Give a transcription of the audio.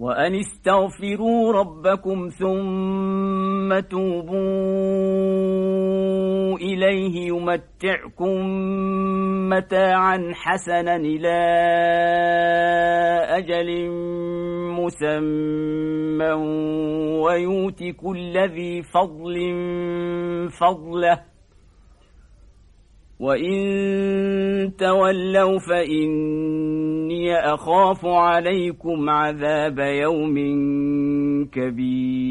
وأن استغفروا ربكم ثم توبوا إليه يمتعكم متاعا حسنا إلى أجل مسمى ويوت كل ذي فضل فضله وإن تولوا أخاف عليكم عذاب يوم كبير.